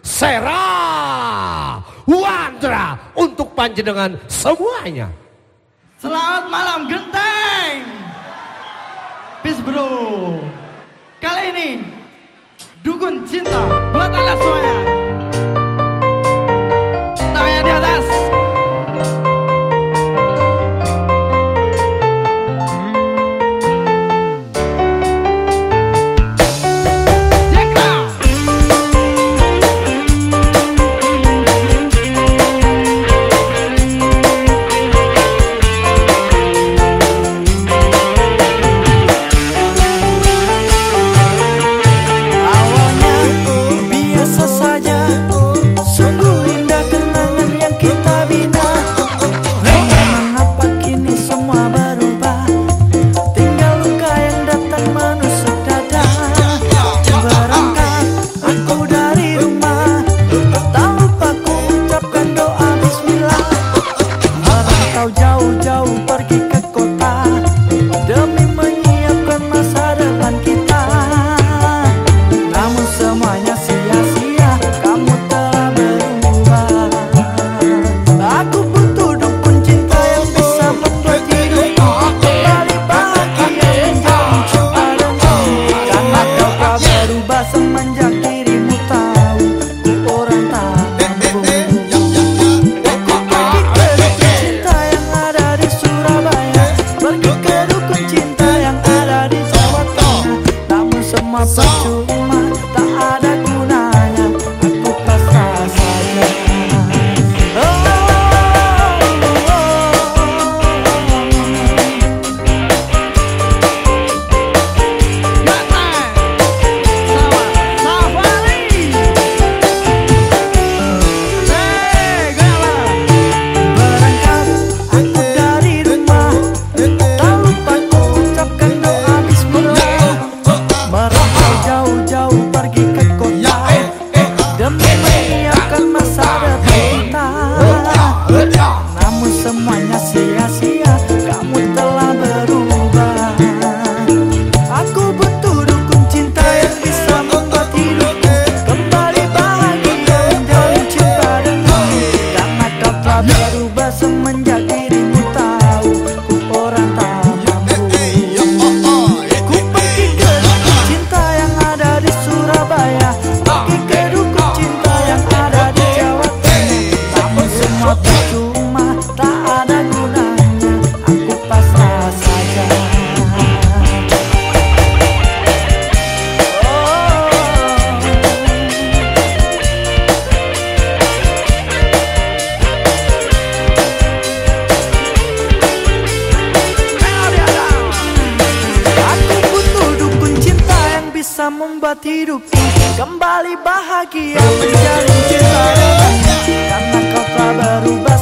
Sera Wandra untuk panjenengan semuanya. Selamat malam genteng. Peace bro. Kali ini dukun cinta berubah semenjak menyiapkan masa depan Namun semuanya sia-sia. Membuat hidupku kembali bahagia. Menjalin cinta karena kau telah berubah